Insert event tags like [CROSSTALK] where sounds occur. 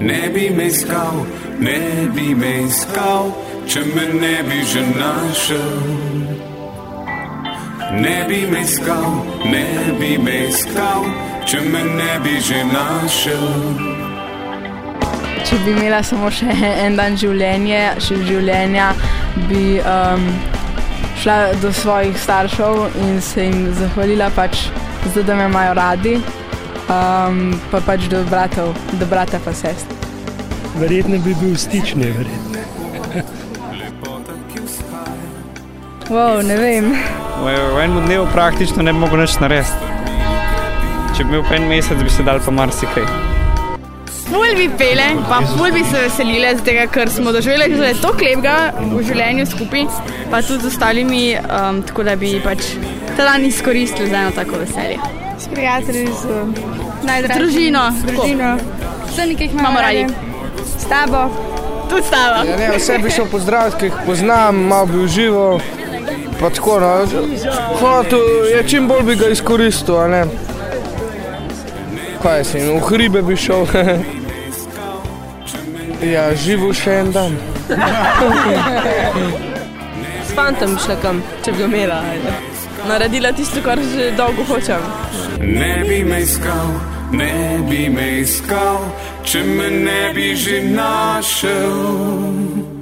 ne bi me iskal, ne bi me iskal, če me ne bi že našel. Ne bi me iskal, ne bi me iskal, če me ne bi že našel. Če bi imela samo še en dan življenja, še življenja, bi um, šla do svojih staršev in se jim zahvalila, pač, zato, da me imajo radi, um, pa pač do bratov, do brata pa sest. Verjetno bi bil stični, verjetno. Wow, ne vem. V enem dnevu praktično ne bi mogel nič narediti. Če bi imel en mesec, bi se dal pa marsikaj. Ful bi pele, pa ful bi se veselile, tega, ker smo doživeli že toliko lepega v življenju skupaj, pa tudi z ostalimi, um, tako da bi pač ta dan izkoristili za eno tako veselje. S prijatelji, z najdražjimi. Družino, Družino. Vse nekaj Imamo radi. S tabo. tudi stava. Ja, ne, vse bi šel pozdraviti, ki jih poznam, malo bi užival. Pa tako, no, hotel, ja, čim bolj bi ga izkoristil, a ne. Kaj si, v hribe bi šel. [LAUGHS] ja, živel še en dan. [LAUGHS] S fantom šla kam, če bi ga imela. ajde. Naredila tisto, kar že dolgo hočem. Ne bi me iskal, ne bi me iskal, če me ne bi že našel.